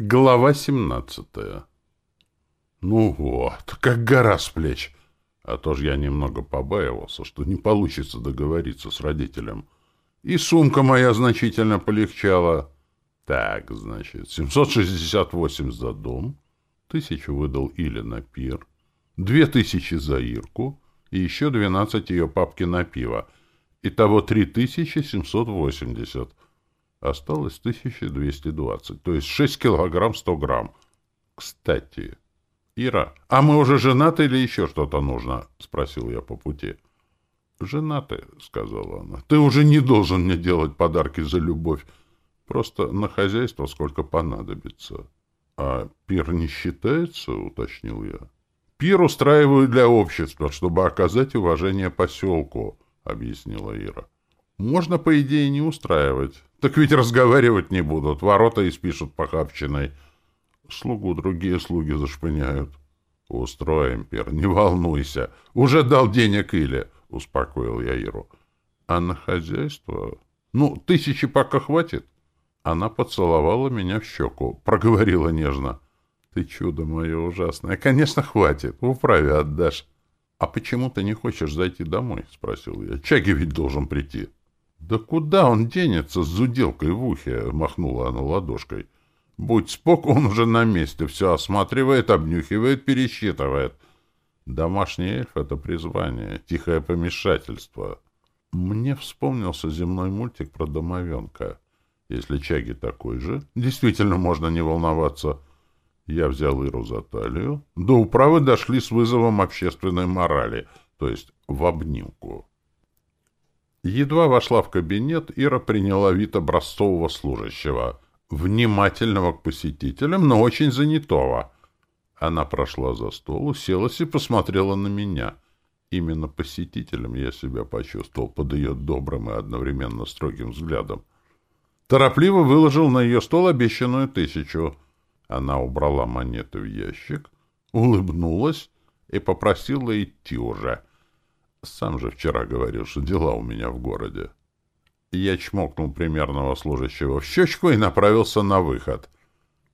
Глава 17 Ну вот, как гора с плеч. А то ж я немного побаивался, что не получится договориться с родителем. И сумка моя значительно полегчала. Так, значит, 768 за дом, тысячу выдал Или на пир, две тысячи за Ирку и еще 12 ее папки на пиво. Итого 3780. Осталось 1220, то есть 6 килограмм 100 грамм. Кстати, Ира, а мы уже женаты или еще что-то нужно? Спросил я по пути. Женаты, сказала она. Ты уже не должен мне делать подарки за любовь. Просто на хозяйство сколько понадобится. А пир не считается, уточнил я. Пир устраиваю для общества, чтобы оказать уважение поселку, объяснила Ира. Можно, по идее, не устраивать. Так ведь разговаривать не будут, ворота испишут похабщиной. Слугу другие слуги зашпыняют. Устроим, Пер, не волнуйся. Уже дал денег или, успокоил я Иру. А на хозяйство? Ну, тысячи пока хватит. Она поцеловала меня в щеку, проговорила нежно. Ты чудо мое ужасное. Конечно, хватит, в управе отдашь. — А почему ты не хочешь зайти домой? — спросил я. — Чаги ведь должен прийти. «Да куда он денется с зуделкой в ухе?» — махнула она ладошкой. «Будь спок, он уже на месте, все осматривает, обнюхивает, пересчитывает. Домашний эльф — это призвание, тихое помешательство». Мне вспомнился земной мультик про домовенка. Если Чаги такой же, действительно можно не волноваться. Я взял Иру за талию. До управы дошли с вызовом общественной морали, то есть в обнимку. Едва вошла в кабинет, Ира приняла вид образцового служащего, внимательного к посетителям, но очень занятого. Она прошла за стол, уселась и посмотрела на меня. Именно посетителем я себя почувствовал под ее добрым и одновременно строгим взглядом. Торопливо выложил на ее стол обещанную тысячу. Она убрала монеты в ящик, улыбнулась и попросила идти уже — сам же вчера говорил, что дела у меня в городе. Я чмокнул примерного служащего в щечку и направился на выход.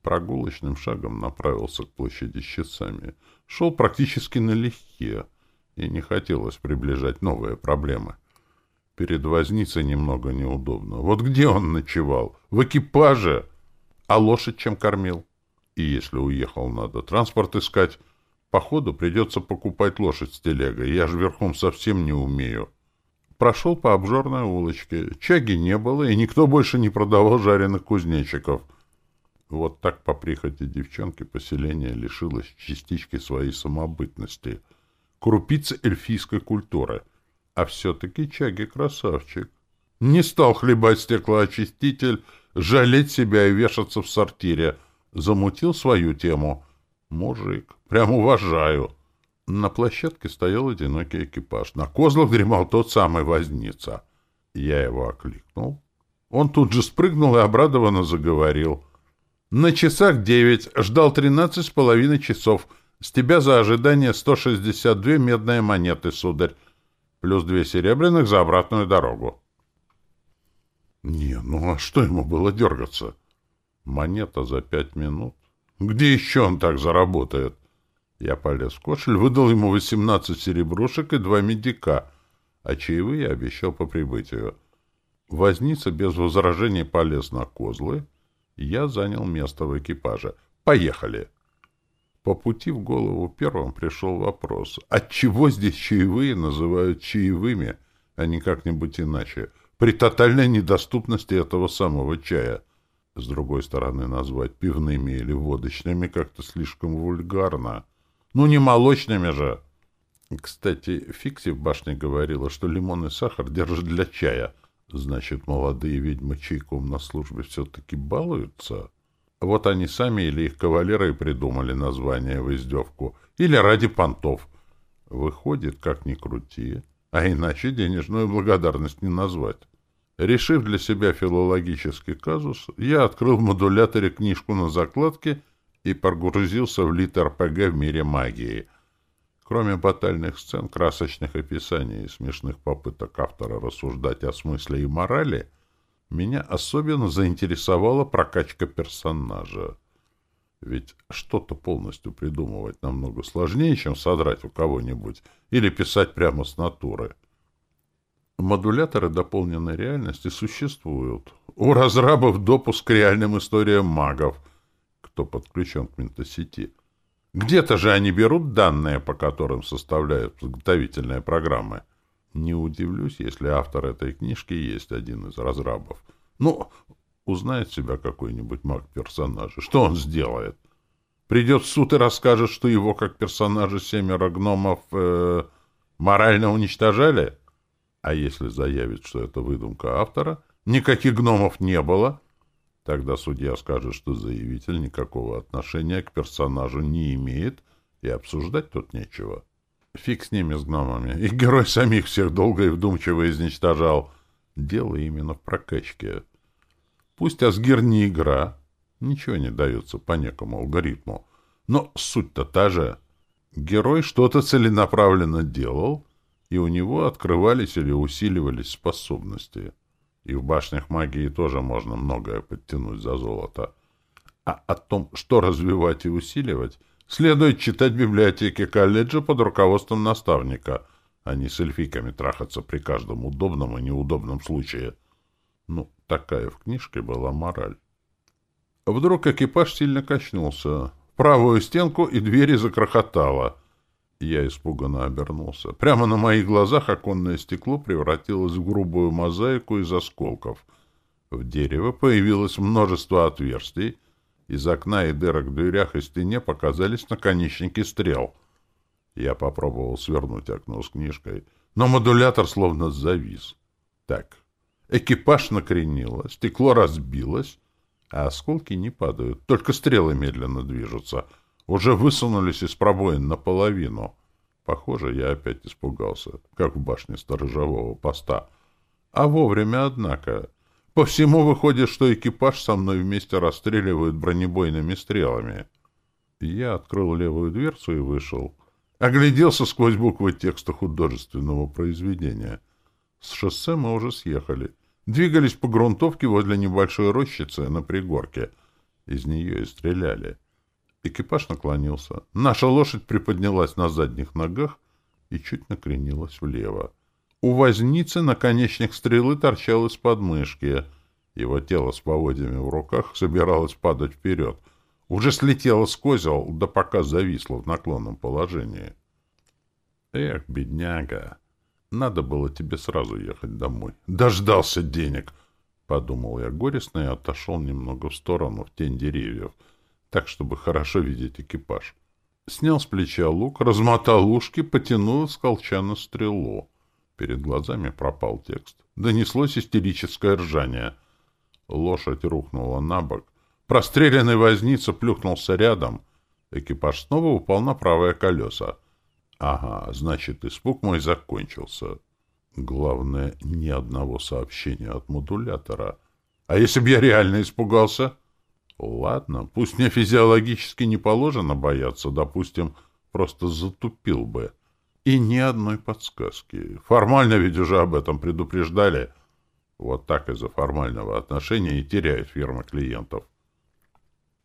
Прогулочным шагом направился к площади с часами. Шел практически налегке, и не хотелось приближать новые проблемы. Перед возницей немного неудобно. Вот где он ночевал? В экипаже! А лошадь чем кормил? И если уехал, надо транспорт искать. Походу придется покупать лошадь с телегой, я же верхом совсем не умею. Прошел по обжорной улочке. Чаги не было, и никто больше не продавал жареных кузнечиков. Вот так по прихоти девчонки поселение лишилось частички своей самобытности. Крупицы эльфийской культуры. А все-таки Чаги красавчик. Не стал хлебать стеклоочиститель, жалеть себя и вешаться в сортире. Замутил свою тему — Мужик. Прям уважаю. На площадке стоял одинокий экипаж. На козлах дремал тот самый возница. Я его окликнул. Он тут же спрыгнул и обрадованно заговорил. На часах девять. Ждал тринадцать с половиной часов. С тебя за ожидание сто шестьдесят две медные монеты, сударь. Плюс две серебряных за обратную дорогу. Не, ну а что ему было дергаться? Монета за пять минут. Где еще он так заработает? Я полез в кошель, выдал ему восемнадцать серебрушек и два медика, а чаевые обещал по прибытию. Возница без возражений полез на козлы. Я занял место в экипаже. Поехали! По пути в голову первым пришел вопрос. Отчего здесь чаевые называют чаевыми, а не как-нибудь иначе? При тотальной недоступности этого самого чая — с другой стороны, назвать пивными или водочными как-то слишком вульгарно. Ну, не молочными же. Кстати, Фикси в башне говорила, что лимон и сахар держат для чая. Значит, молодые ведьмы чайком на службе все-таки балуются? Вот они сами или их кавалеры придумали название в издевку. Или ради понтов. Выходит, как ни крути, а иначе денежную благодарность не назвать. Решив для себя филологический казус, я открыл в модуляторе книжку на закладке и погрузился в лит РПГ в мире магии. Кроме батальных сцен, красочных описаний и смешных попыток автора рассуждать о смысле и морали, меня особенно заинтересовала прокачка персонажа. Ведь что-то полностью придумывать намного сложнее, чем содрать у кого-нибудь или писать прямо с натуры. Модуляторы дополненной реальности существуют. У разрабов допуск к реальным историям магов, кто подключен к ментосети. Где-то же они берут данные, по которым составляют подготовительные программы. Не удивлюсь, если автор этой книжки есть один из разрабов. Ну, узнает себя какой-нибудь маг-персонажа. Что он сделает? Придет в суд и расскажет, что его, как персонажа семеро гномов, э, морально уничтожали? А если заявит, что это выдумка автора, никаких гномов не было, тогда судья скажет, что заявитель никакого отношения к персонажу не имеет, и обсуждать тут нечего. Фиг с ними, с гномами. И герой самих всех долго и вдумчиво изничтожал. Дело именно в прокачке. Пусть Асгир не игра, ничего не дается по некому алгоритму, но суть-то та же. Герой что-то целенаправленно делал — и у него открывались или усиливались способности. И в башнях магии тоже можно многое подтянуть за золото. А о том, что развивать и усиливать, следует читать библиотеки колледжа под руководством наставника, а не с эльфиками трахаться при каждом удобном и неудобном случае. Ну, такая в книжке была мораль. Вдруг экипаж сильно качнулся. В правую стенку и двери закрохотало — я испуганно обернулся. Прямо на моих глазах оконное стекло превратилось в грубую мозаику из осколков. В дерево появилось множество отверстий. Из окна и дырок в дверях и стене показались наконечники стрел. Я попробовал свернуть окно с книжкой, но модулятор словно завис. Так, экипаж накренило, стекло разбилось, а осколки не падают, только стрелы медленно движутся — уже высунулись из пробоин наполовину. Похоже, я опять испугался, как в башне сторожевого поста. А вовремя, однако. По всему выходит, что экипаж со мной вместе расстреливают бронебойными стрелами. Я открыл левую дверцу и вышел. Огляделся сквозь буквы текста художественного произведения. С шоссе мы уже съехали. Двигались по грунтовке возле небольшой рощицы на пригорке. Из нее и стреляли. Экипаж наклонился. Наша лошадь приподнялась на задних ногах и чуть накренилась влево. У возницы наконечник стрелы торчал из подмышки. Его тело с поводьями в руках собиралось падать вперед. Уже слетело с козел, да пока зависло в наклонном положении. Эх, бедняга, надо было тебе сразу ехать домой. Дождался денег, — подумал я горестно и отошел немного в сторону, в тень деревьев — так, чтобы хорошо видеть экипаж. Снял с плеча лук, размотал ушки, потянул с колчана стрелу. Перед глазами пропал текст. Донеслось истерическое ржание. Лошадь рухнула на бок. Простреленный возница плюхнулся рядом. Экипаж снова упал на правое колесо. Ага, значит, испуг мой закончился. Главное, ни одного сообщения от модулятора. А если б я реально испугался? Ладно, пусть мне физиологически не положено бояться, допустим, просто затупил бы. И ни одной подсказки. Формально ведь уже об этом предупреждали. Вот так из-за формального отношения и теряет фирма клиентов.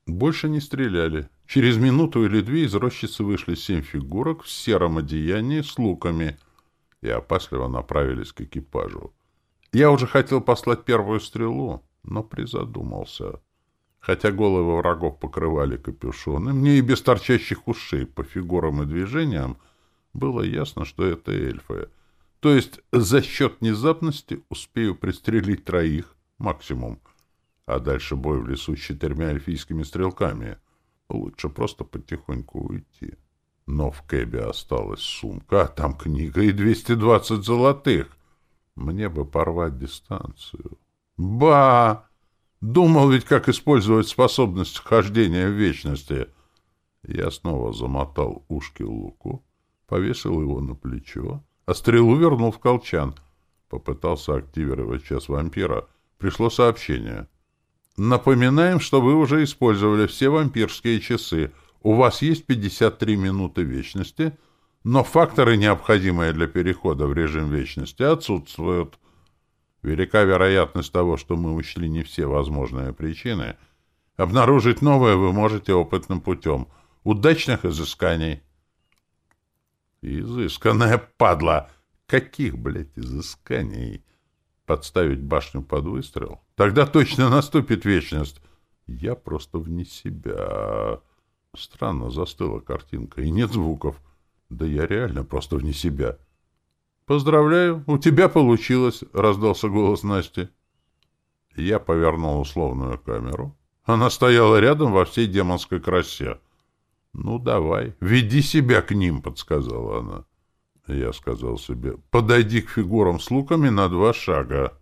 Больше не стреляли. Через минуту или две из рощицы вышли семь фигурок в сером одеянии с луками и опасливо направились к экипажу. Я уже хотел послать первую стрелу, но призадумался. Хотя головы врагов покрывали капюшоны, мне и без торчащих ушей по фигурам и движениям было ясно, что это эльфы. То есть за счет внезапности успею пристрелить троих максимум, а дальше бой в лесу с четырьмя эльфийскими стрелками. Лучше просто потихоньку уйти. Но в кэбе осталась сумка, а там книга и 220 золотых. Мне бы порвать дистанцию. Ба! Думал ведь, как использовать способность хождения в вечности. Я снова замотал ушки луку, повесил его на плечо, а стрелу вернул в колчан. Попытался активировать час вампира. Пришло сообщение. Напоминаем, что вы уже использовали все вампирские часы. У вас есть 53 минуты вечности, но факторы, необходимые для перехода в режим вечности, отсутствуют. Велика вероятность того, что мы учли не все возможные причины, Обнаружить новое вы можете опытным путем. Удачных изысканий. Изысканная падла! Каких, блядь, изысканий? Подставить башню под выстрел? Тогда точно наступит вечность. Я просто вне себя. Странно застыла картинка, и нет звуков. Да я реально просто вне себя. «Поздравляю, у тебя получилось!» — раздался голос Насти. Я повернул условную камеру. Она стояла рядом во всей демонской красе. «Ну, давай, веди себя к ним», — подсказала она. Я сказал себе, «Подойди к фигурам с луками на два шага».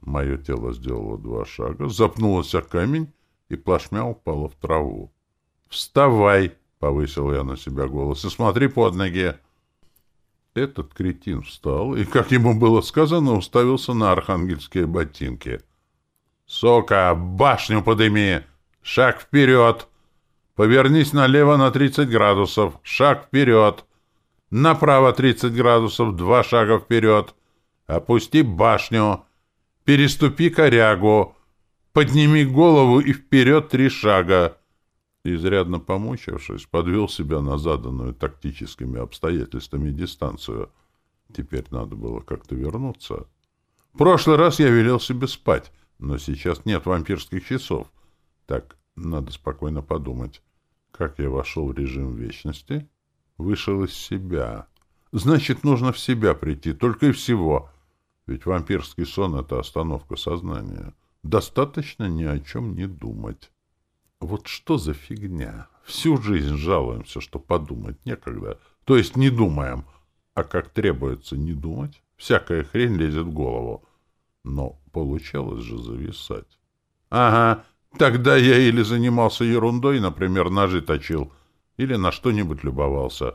Мое тело сделало два шага, запнулось о камень и плашмя упало в траву. «Вставай!» — повысил я на себя голос. «И смотри под ноги!» Этот кретин встал и, как ему было сказано, уставился на архангельские ботинки. «Сока, башню подыми! Шаг вперед! Повернись налево на 30 градусов! Шаг вперед! Направо 30 градусов, два шага вперед! Опусти башню! Переступи корягу! Подними голову и вперед три шага!» Изрядно помучившись, подвел себя на заданную тактическими обстоятельствами дистанцию. Теперь надо было как-то вернуться. В прошлый раз я велел себе спать, но сейчас нет вампирских часов. Так, надо спокойно подумать. Как я вошел в режим вечности? Вышел из себя. Значит, нужно в себя прийти, только и всего. Ведь вампирский сон — это остановка сознания. Достаточно ни о чем не думать. Вот что за фигня? Всю жизнь жалуемся, что подумать некогда. То есть не думаем. А как требуется не думать, всякая хрень лезет в голову. Но получалось же зависать. Ага, тогда я или занимался ерундой, например, ножи точил, или на что-нибудь любовался.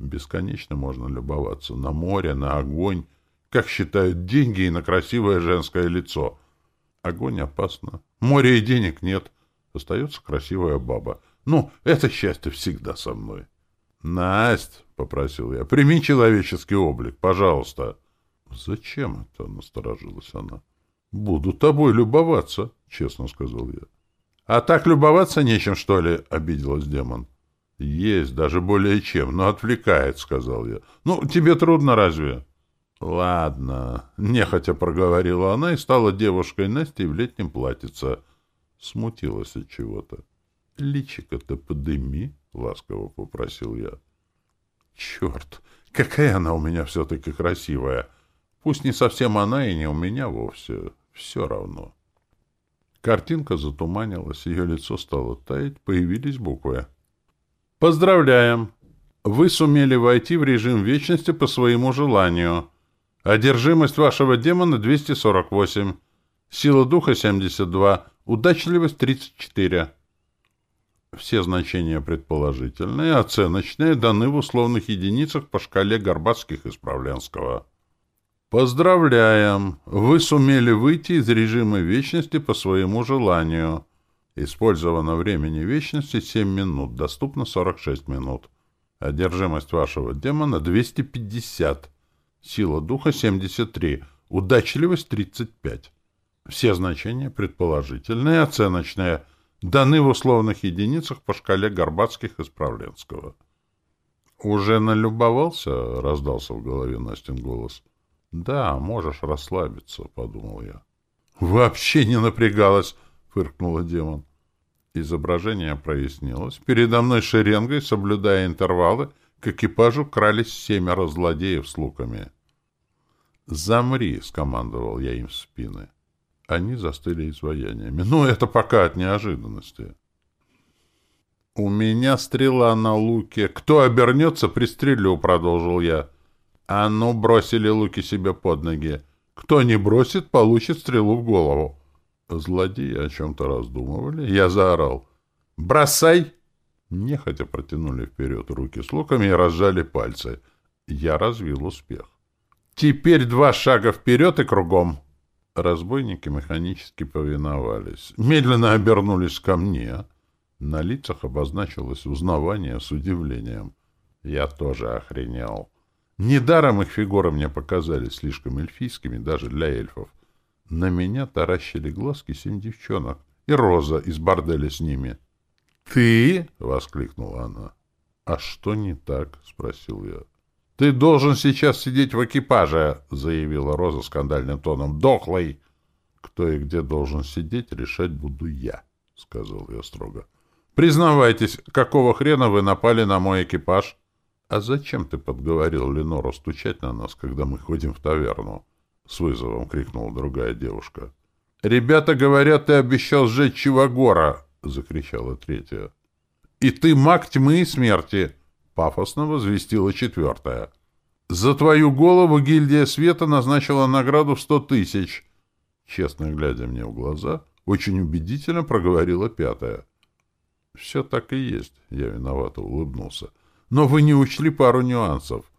Бесконечно можно любоваться на море, на огонь, как считают деньги и на красивое женское лицо. Огонь опасно. Море и денег нет. Остается красивая баба. Ну, это счастье всегда со мной. — Насть, — попросил я, — прими человеческий облик, пожалуйста. — Зачем это? — насторожилась она. — Буду тобой любоваться, — честно сказал я. — А так любоваться нечем, что ли? — обиделась демон. — Есть, даже более чем, но отвлекает, — сказал я. — Ну, тебе трудно разве? — Ладно, — нехотя проговорила она и стала девушкой Настей в летнем платьице — смутилась от чего-то. — Личико-то подыми, — ласково попросил я. — Черт, какая она у меня все-таки красивая! Пусть не совсем она и не у меня вовсе, все равно. Картинка затуманилась, ее лицо стало таять, появились буквы. «Поздравляем! Вы сумели войти в режим вечности по своему желанию. Одержимость вашего демона 248, сила духа 72, Удачливость 34. Все значения предположительные, оценочные, даны в условных единицах по шкале Горбатских и Справленского. Поздравляем! Вы сумели выйти из режима вечности по своему желанию. Использовано времени вечности 7 минут, доступно 46 минут. Одержимость вашего демона 250. Сила духа 73. Удачливость 35. Все значения, предположительные, оценочные, даны в условных единицах по шкале Горбатских и Справленского. «Уже налюбовался?» — раздался в голове Настин голос. «Да, можешь расслабиться», — подумал я. «Вообще не напрягалась!» — фыркнула демон. Изображение прояснилось. Передо мной шеренгой, соблюдая интервалы, к экипажу крались семеро злодеев с луками. «Замри!» — скомандовал я им в спины. Они застыли изваяниями. Ну, это пока от неожиданности. «У меня стрела на луке. Кто обернется, пристрелю», — продолжил я. «А ну, бросили луки себе под ноги. Кто не бросит, получит стрелу в голову». Злодеи о чем-то раздумывали. Я заорал. «Бросай!» Нехотя протянули вперед руки с луками и разжали пальцы. Я развил успех. «Теперь два шага вперед и кругом!» Разбойники механически повиновались. Медленно обернулись ко мне. На лицах обозначилось узнавание с удивлением. Я тоже охренел. Недаром их фигуры мне показались слишком эльфийскими даже для эльфов. На меня таращили глазки семь девчонок. и Роза из борделя с ними. «Ты?» — воскликнула она. «А что не так?» — спросил я. «Ты должен сейчас сидеть в экипаже», — заявила Роза скандальным тоном. «Дохлый!» «Кто и где должен сидеть, решать буду я», — сказал я строго. «Признавайтесь, какого хрена вы напали на мой экипаж?» «А зачем ты подговорил Ленору стучать на нас, когда мы ходим в таверну?» — с вызовом крикнула другая девушка. «Ребята говорят, ты обещал сжечь Чивагора!» — закричала третья. «И ты маг тьмы и смерти!» — пафосно возвестила четвертая. «За твою голову гильдия света назначила награду в сто тысяч!» Честно глядя мне в глаза, очень убедительно проговорила пятая. «Все так и есть», — я виновато улыбнулся. «Но вы не учли пару нюансов.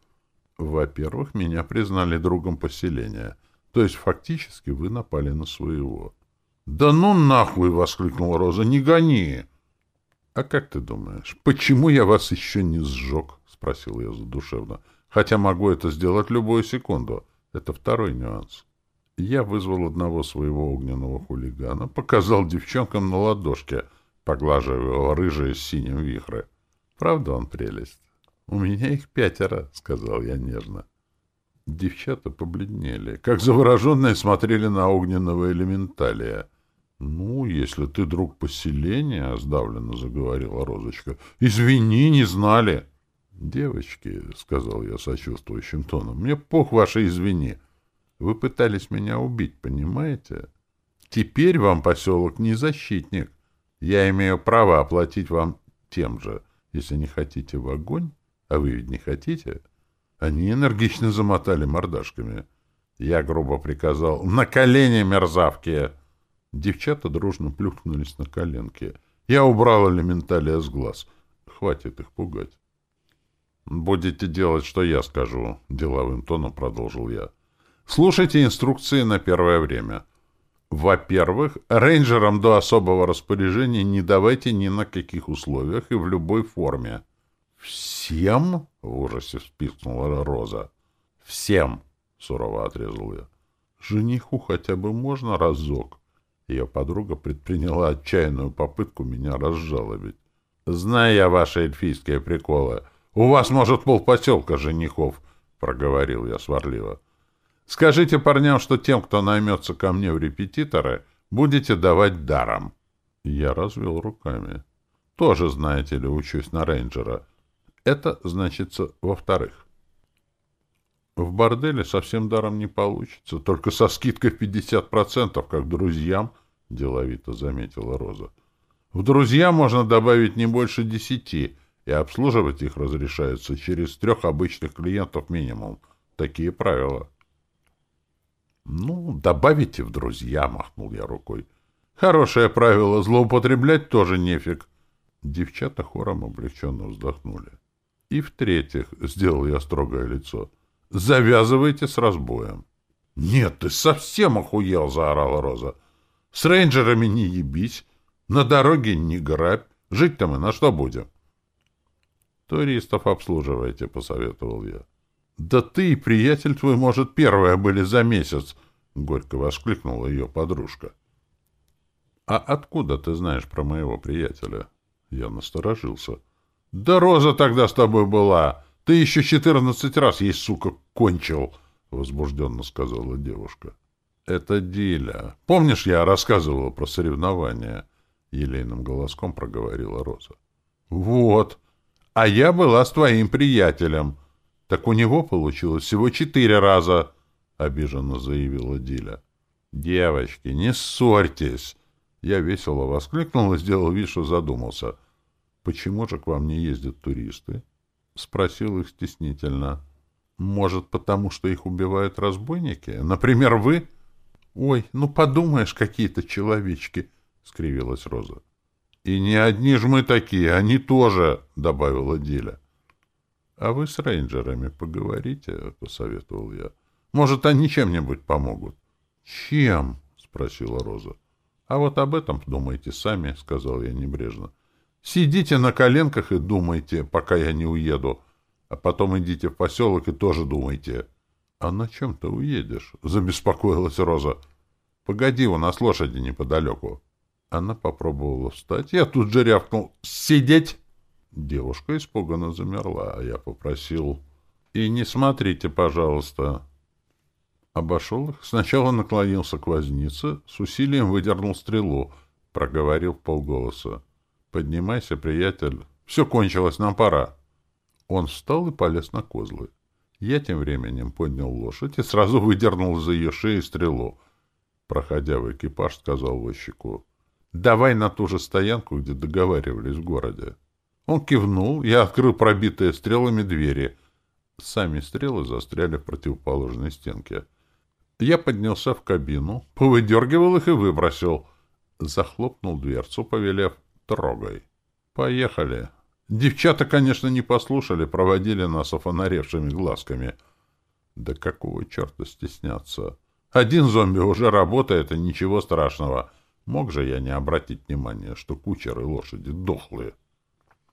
Во-первых, меня признали другом поселения, то есть фактически вы напали на своего». «Да ну нахуй!» — воскликнула Роза. «Не гони!» «А как ты думаешь, почему я вас еще не сжег?» — спросил я задушевно. «Хотя могу это сделать любую секунду. Это второй нюанс». Я вызвал одного своего огненного хулигана, показал девчонкам на ладошке, поглаживая рыжие с синим вихры. Правда он прелесть? У меня их пятеро, — сказал я нежно. Девчата побледнели, как завороженные смотрели на огненного элементалия. — Ну, если ты друг поселения, — сдавленно заговорила Розочка, — извини, не знали. — Девочки, — сказал я сочувствующим тоном, — мне пох ваши извини. Вы пытались меня убить, понимаете? Теперь вам поселок не защитник. Я имею право оплатить вам тем же, если не хотите в огонь, а вы ведь не хотите. Они энергично замотали мордашками. Я грубо приказал «На колени, мерзавки!» Девчата дружно плюхнулись на коленки. Я убрал элементалия с глаз. Хватит их пугать. «Будете делать, что я скажу», — деловым тоном продолжил я. Слушайте инструкции на первое время. Во-первых, рейнджерам до особого распоряжения не давайте ни на каких условиях и в любой форме. «Всем?» — в ужасе вспискнула Роза. «Всем!» — сурово отрезал я. «Жениху хотя бы можно разок?» Ее подруга предприняла отчаянную попытку меня разжалобить. «Знаю я ваши эльфийские приколы. У вас, может, полпоселка женихов», — проговорил я сварливо. Скажите парням, что тем, кто наймется ко мне в репетиторы, будете давать даром. Я развел руками. Тоже, знаете ли, учусь на рейнджера. Это значится во-вторых. В борделе совсем даром не получится, только со скидкой в 50%, как друзьям, — деловито заметила Роза. В друзья можно добавить не больше десяти, и обслуживать их разрешается через трех обычных клиентов минимум. Такие правила. «Ну, добавите в друзья», — махнул я рукой. «Хорошее правило, злоупотреблять тоже нефиг». Девчата хором облегченно вздохнули. «И в-третьих», — сделал я строгое лицо, — «завязывайте с разбоем». «Нет, ты совсем охуел!» — заорала Роза. «С рейнджерами не ебись, на дороге не грабь, жить-то мы на что будем?» «Туристов обслуживайте», — посоветовал я. «Да ты и приятель твой, может, первые были за месяц!» — горько воскликнула ее подружка. «А откуда ты знаешь про моего приятеля?» Я насторожился. «Да Роза тогда с тобой была! Ты еще четырнадцать раз ей, сука, кончил!» — возбужденно сказала девушка. «Это Диля. Помнишь, я рассказывала про соревнования?» — елейным голоском проговорила Роза. «Вот. А я была с твоим приятелем!» Так у него получилось всего четыре раза, — обиженно заявила Диля. — Девочки, не ссорьтесь! Я весело воскликнул и сделал вид, что задумался. — Почему же к вам не ездят туристы? — спросил их стеснительно. — Может, потому что их убивают разбойники? Например, вы? — Ой, ну подумаешь, какие-то человечки! — скривилась Роза. — И не одни ж мы такие, они тоже, — добавила Диля. — а вы с рейнджерами поговорите, — посоветовал я. Может, они чем-нибудь помогут? — Чем? — спросила Роза. — А вот об этом думайте сами, — сказал я небрежно. — Сидите на коленках и думайте, пока я не уеду. А потом идите в поселок и тоже думайте. — А на чем ты уедешь? — забеспокоилась Роза. — Погоди, у нас лошади неподалеку. Она попробовала встать. Я тут же рявкнул «Сидеть!» Девушка испуганно замерла, а я попросил «И не смотрите, пожалуйста». Обошел их. Сначала наклонился к вознице, с усилием выдернул стрелу, проговорил полголоса. «Поднимайся, приятель. Все кончилось, нам пора». Он встал и полез на козлы. Я тем временем поднял лошадь и сразу выдернул за ее шеи стрелу. Проходя в экипаж, сказал возчику, «Давай на ту же стоянку, где договаривались в городе». Он кивнул, я открыл пробитые стрелами двери. Сами стрелы застряли в противоположной стенке. Я поднялся в кабину, повыдергивал их и выбросил. Захлопнул дверцу, повелев «Трогай». «Поехали». Девчата, конечно, не послушали, проводили нас офонаревшими глазками. Да какого черта стесняться? Один зомби уже работает, и ничего страшного. Мог же я не обратить внимания, что кучеры лошади дохлые.